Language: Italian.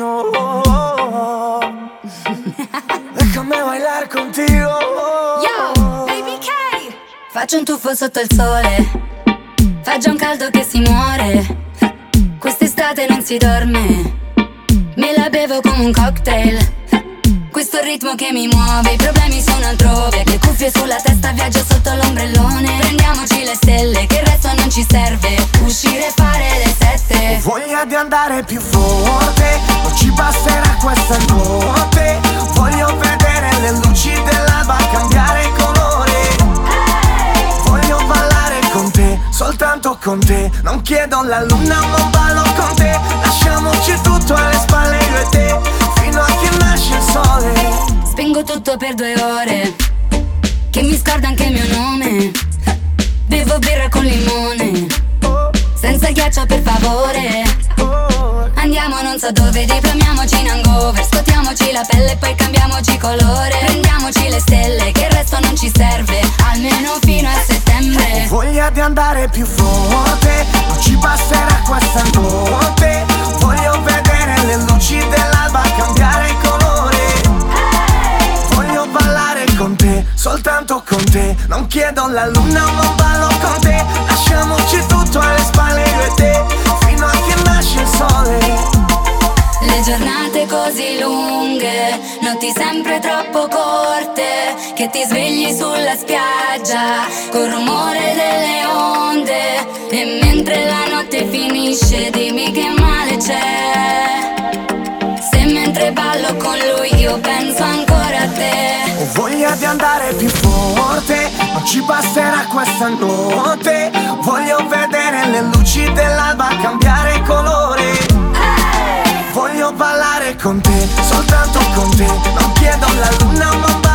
no. Déjame bailar contigo. Yo, baby K. Faccio un tuffo sotto il sole. Fa già un caldo che si muore. Quest'estate non si dorme. Me la bevo come un cocktail. Questo è il ritmo che mi muove, i problemi sono altrove Le cuffie sulla testa, viaggio sotto l'ombrellone Prendiamoci le stelle, che il resto non ci serve voglia di andare più forte Non ci basterà questa notte. Voglio vedere le luci dell'alba cambiare colore. Voglio ballare con te, soltanto con te. Non chiedo la luna ma ballo con te. Lasciamoci tutto alle spalle io e te fino a che nasce il sole. Spengo tutto per due ore Che mi scorda anche il mio nome. Bevo birra con limone Senza ghiaccio per favore So dove, diplomiamoci in hangover. Scotiamoci la pelle e poi cambiamoci colore. Prendiamoci le stelle che il resto non ci serve Almeno fino a settembre. Ho voglia di andare più forte Non ci basterà questa notte. Voglio vedere le luci dell'alba cambiare colore. Voglio ballare con te, soltanto con te. Non chiedo la luna giornate così lunghe, notti sempre troppo corte, che ti svegli sulla spiaggia col rumore delle onde e mentre la notte finisce dimmi che male c'è. Se mentre ballo con lui io penso ancora a te. Ho voglia di andare più forte, non ci basterà questa notte. con te, soltanto con te. Non chiedo la luna ma